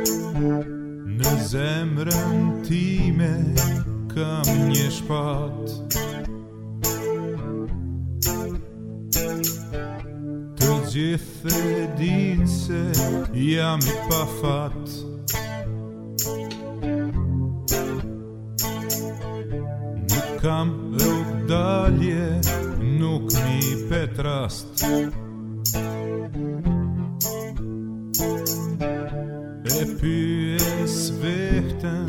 Në zemrën time kam një shpat Të gjithë e din se Jam i pa fat Nuk kam rrug dalje Nuk mi petrast Nuk kam rrug dalje E pyes vehten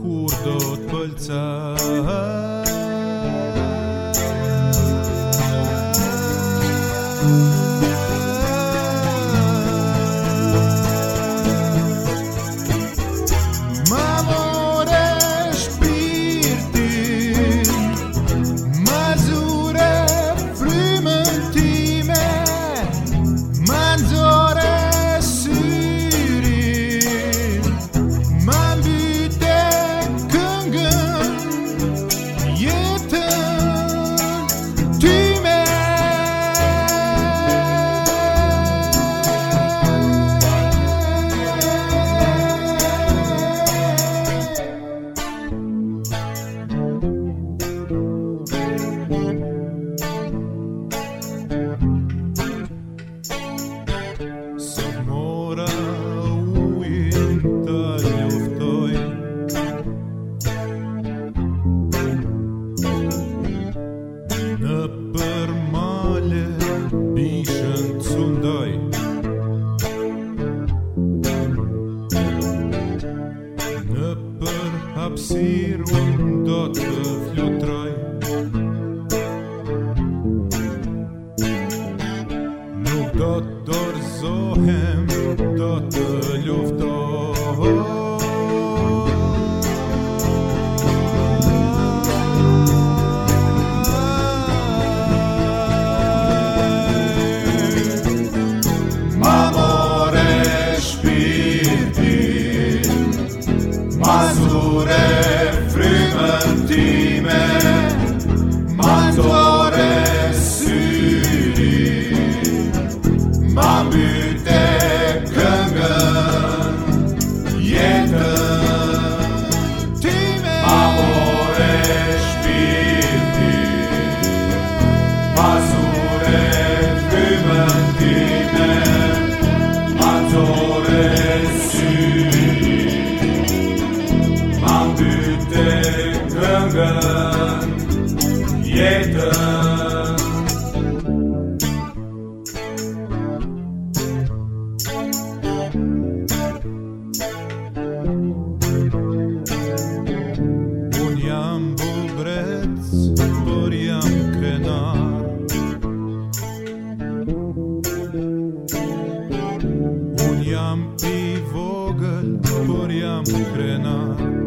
kur do të pëlqej hapsir un dot de unto dietă Buriam bubreț, buriam crenar Buriam pivogăl, buriam crenar